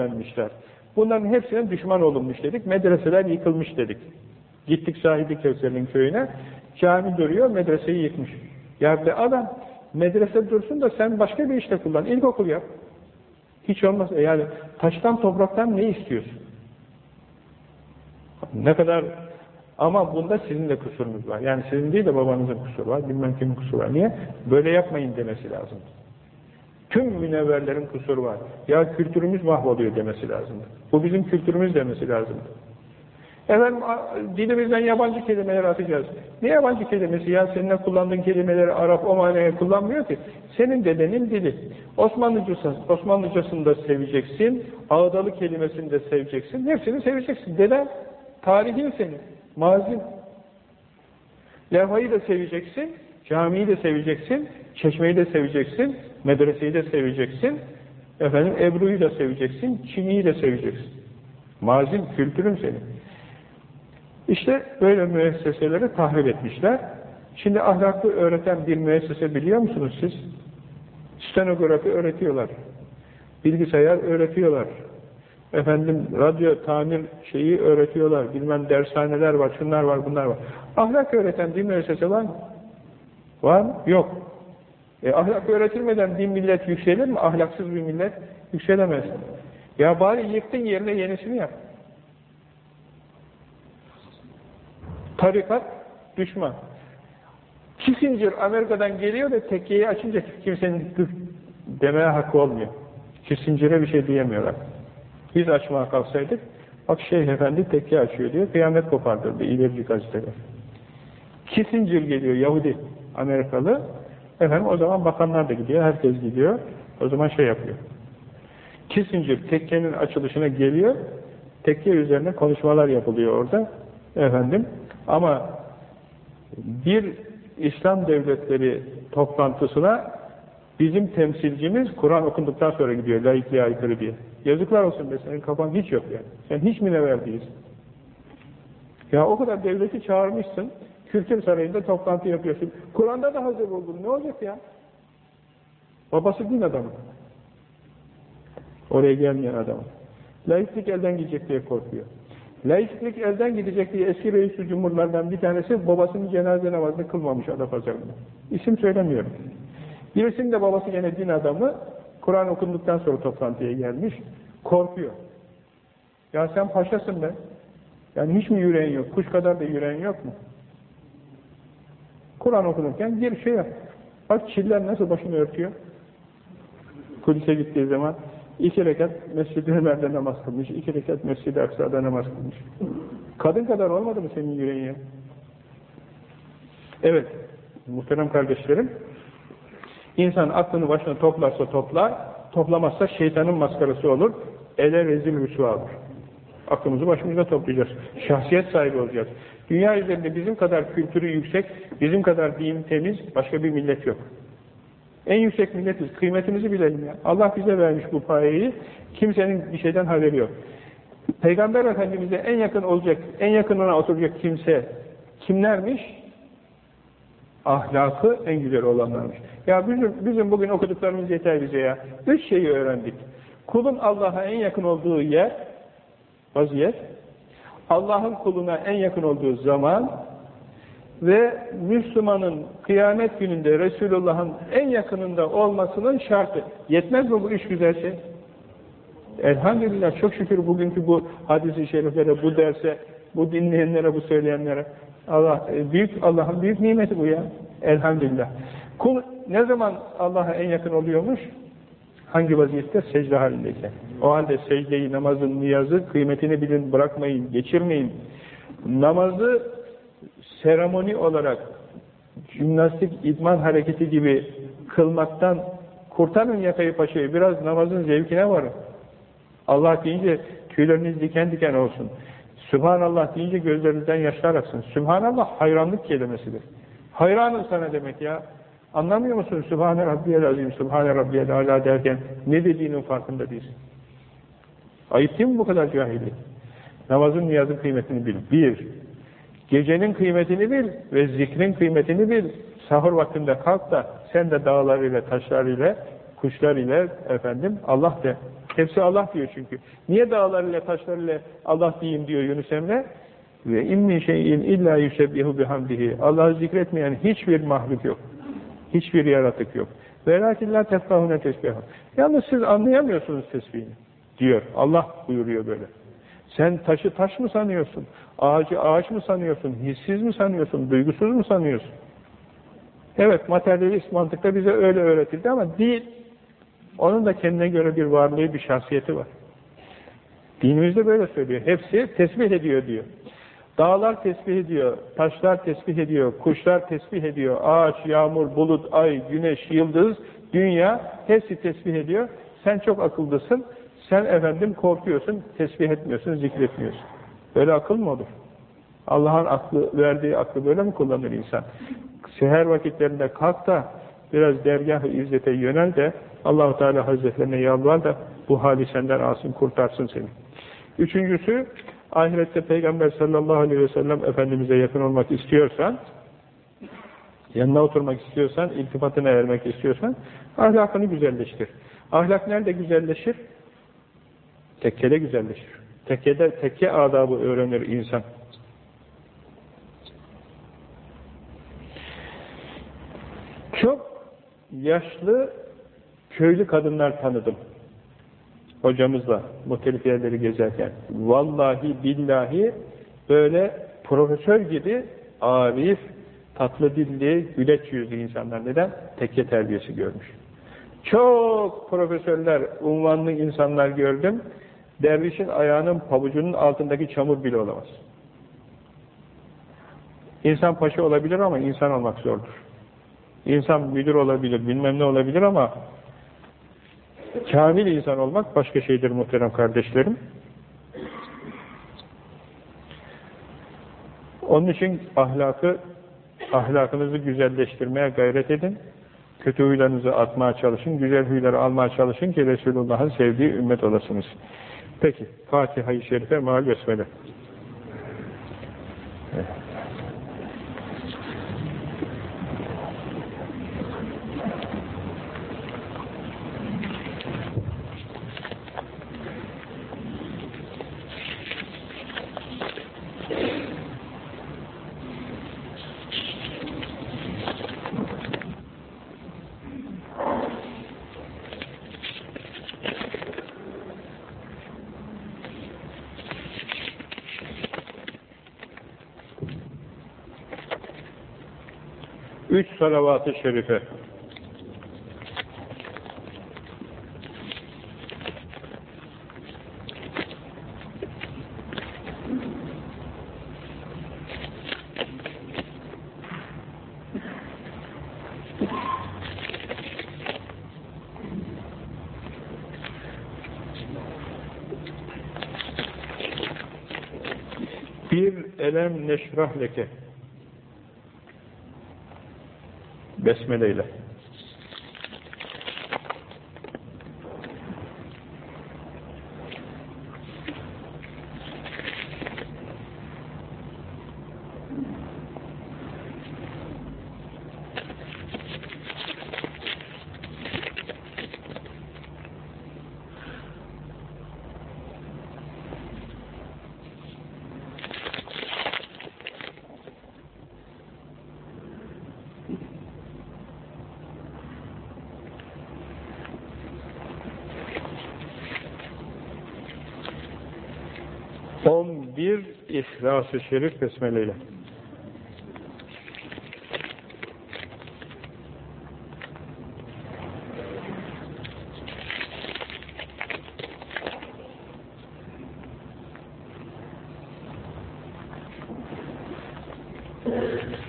vermişler. Bunların hepsine düşman olunmuş dedik. Medreseler yıkılmış dedik. Gittik Sahidi Kevser'in köyüne. Cami duruyor, medreseyi yıkmış. Ya be adam, medrese dursun da sen başka bir işte kullan. İlkokul yap. Hiç olmaz. E yani taştan topraktan ne istiyorsun? Ne kadar ama bunda sizin de kusurunuz var. Yani sizin değil de babanızın kusuru var, bilmem kimin kusuru var. Niye? Böyle yapmayın demesi lazım. Tüm münevverlerin kusuru var. Ya kültürümüz mahvoluyor demesi lazım. Bu bizim kültürümüz demesi lazım. Efendim dilimizden yabancı kelimeler atacağız. Ne yabancı kelimesi ya? Seninle kullandığın kelimeleri Arap o manaya kullanmıyor ki. Senin dedenin dili. Osmanlıcası, Osmanlıcasını da seveceksin. Ağdalı kelimesini de seveceksin. Hepsini seveceksin. Deden tarihin senin. Mazin. Levhayı da seveceksin. Camiyi de seveceksin. Çeşmeyi de seveceksin. Medreseyi de seveceksin. Efendim Ebru'yu da seveceksin. Çini'yi de seveceksin. Mazin, kültürün senin. İşte böyle müesseseleri tahrip etmişler. Şimdi ahlaklı öğreten bir müessese biliyor musunuz siz? Stenografi öğretiyorlar. Bilgisayar öğretiyorlar. Efendim radyo tamir şeyi öğretiyorlar. Bilmem dershaneler var, şunlar var, bunlar var. Ahlak öğreten bir müessese var mı? Var mı? Yok. E, ahlak öğretilmeden din millet yükselir mi? Ahlaksız bir millet yükselemez. Ya bari yıktın yerine yenisini yap. Tarikat düşman. Kissinger Amerika'dan geliyor da tekkeyi açınca kimsenin demeye hakkı olmuyor. Kissinger'e bir şey diyemiyorlar. Biz açmaya kalksaydık, bak Şeyh Efendi tekke açıyor diyor, kıyamet kopardırdı ilerici gazeteler. Kissinger geliyor, Yahudi, Amerikalı. Efendim o zaman bakanlar da gidiyor, herkes gidiyor. O zaman şey yapıyor. Kissinger tekkenin açılışına geliyor, tekke üzerine konuşmalar yapılıyor orada. Efendim, ama bir İslam devletleri toplantısına bizim temsilcimiz Kur'an okunduktan sonra gidiyor laikliğe aykırı diye. Yazıklar olsun be senin kafan hiç yok yani. Sen hiç mi ne değilsin? Ya o kadar devleti çağırmışsın, kültür sarayında toplantı yapıyorsun. Kur'an'da da hazır oldun. Ne olacak ya? Babası din adamı. Oraya gelmeyen adamı. Laiklik elden gidecek diye korkuyor. Laiklik elden gidecek diye eski reis cumhurlardan bir tanesi babasının cenaze namazını kılmamış Adapazarı'nda. İsim söylemiyorum. Birisinin de babası gene din adamı Kur'an okunduktan sonra toplantıya gelmiş. Korkuyor. Ya sen paşasın be. Yani hiç mi yüreğin yok? Kuş kadar da yüreğin yok mu? Kur'an okunurken bir şey yap. Bak çiller nasıl başını örtüyor. Kulise gittiği zaman İki rekat Mescid-i Ömer'de namaz kılmış, iki rekat Mescid-i Aksa'da namaz kılmış. Kadın kadar olmadı mı senin yüreğin ya? Evet, muhterem kardeşlerim, insan aklını başına toplarsa toplar, toplamazsa şeytanın maskarası olur, ele rezil rüsva olur. Aklımızı başımıza toplayacağız. Şahsiyet sahibi olacağız. Dünya üzerinde bizim kadar kültürü yüksek, bizim kadar din temiz başka bir millet yok. En yüksek milletiz. Kıymetimizi bilelim ya. Allah bize vermiş bu payeyi. Kimsenin bir şeyden haberi yok. Peygamber Efendimiz'e en yakın olacak, en yakınına oturacak kimse kimlermiş? Ahlakı en güzel olanlarmış. Ya bizim, bizim bugün okuduklarımız yeter bize ya. Üç şeyi öğrendik. Kulun Allah'a en yakın olduğu yer, vaziyet, Allah'ın kuluna en yakın olduğu zaman, ve Müslümanın kıyamet gününde Resulullah'ın en yakınında olmasının şartı. Yetmez mi bu üç güzel? Elhamdülillah çok şükür bugünkü bu hadisi şeriflere, bu derse, bu dinleyenlere, bu söyleyenlere Allah e, büyük Allah'ın büyük nimeti bu ya. Elhamdülillah. Kul ne zaman Allah'a en yakın oluyormuş? Hangi vaziyette? Secde halindeyken. O halde secdeyi, namazın, niyazı kıymetini bilin, bırakmayın, geçirmeyin. Namazı seremoni olarak jimnastik idman hareketi gibi kılmaktan kurtarın yakayı paşayı. Biraz namazın zevkine varın. Allah deyince tüyleriniz diken diken olsun. Sübhanallah deyince gözlerinizden yaşlar aksın. Sübhanallah hayranlık kelimesidir. Hayranım sana demek ya. Anlamıyor musun? Sübhane Rabbiyel Azim, Sübhane Rabbiyel Ala derken ne dediğinin farkında değilsin. Ayıp değil mi bu kadar cahillik? Namazın niyazın kıymetini bil. Bir, Gecenin kıymetini bil ve zikrin kıymetini bil. Sahur vaktinde kalk da sen de dağlarıyla, taşlarıyla, kuşlarıyla efendim Allah de. Hepsi Allah diyor çünkü. Niye dağlarıyla taşlarıyla Allah diyeyim diyor Yunus Emre? Ve immi şeyin illa yusebbihu bihamdihi. Allah'ı zikretmeyen hiçbir mahluk yok. Hiçbir yaratık yok. La tefkahune tesbihah. Yalnız siz anlayamıyorsunuz tesbihini diyor. Allah buyuruyor böyle. Sen taşı taş mı sanıyorsun? Ağacı ağaç mı sanıyorsun? Hissiz mi sanıyorsun? Duygusuz mu sanıyorsun? Evet, materyalist mantıkta bize öyle öğretildi ama değil. Onun da kendine göre bir varlığı, bir şahsiyeti var. Dinimizde böyle söylüyor. Hepsi tesbih ediyor diyor. Dağlar tesbih ediyor, taşlar tesbih ediyor, kuşlar tesbih ediyor, ağaç, yağmur, bulut, ay, güneş, yıldız, dünya hepsi tesbih ediyor. Sen çok akıllısın, sen efendim korkuyorsun, tesbih etmiyorsun, zikretmiyorsun. Böyle akıl mı olur? Allah'ın aklı, verdiği aklı böyle mi kullanır insan? Seher vakitlerinde kalk da biraz dergah-ı izzete yönel de Allahu Teala Hazretlerine yalvar da bu hali senden alsın, kurtarsın seni. Üçüncüsü, ahirette Peygamber sallallahu aleyhi ve sellem Efendimiz'e yakın olmak istiyorsan, yanına oturmak istiyorsan, iltifatına ermek istiyorsan, ahlakını güzelleştir. Ahlak nerede güzelleşir? Tekkede güzelleşir. Tekkede, tekke adabı öğrenir insan. Çok yaşlı köylü kadınlar tanıdım. Hocamızla muhtelif yerleri gezerken. Vallahi billahi böyle profesör gibi arif, tatlı dilli, güleç yüzlü insanlar. Neden? Tekke terbiyesi görmüş. Çok profesörler, unvanlı insanlar gördüm. Dervişin ayağının pabucunun altındaki çamur bile olamaz. İnsan paşa olabilir ama insan olmak zordur. İnsan müdür olabilir, bilmem ne olabilir ama kamil insan olmak başka şeydir muhterem kardeşlerim. Onun için ahlakı, ahlakınızı güzelleştirmeye gayret edin. Kötü huylarınızı atmaya çalışın, güzel huyları almaya çalışın ki Resulullah'ın sevdiği ümmet olasınız. Peki, Fatiha-i Şerife, Mal Besmele. Evet. Üç salavat-ı şerife. Bir elem neşrah leke. باسم ليلى. 11 İhlas-ı Şerif besmeleyle. Thank you.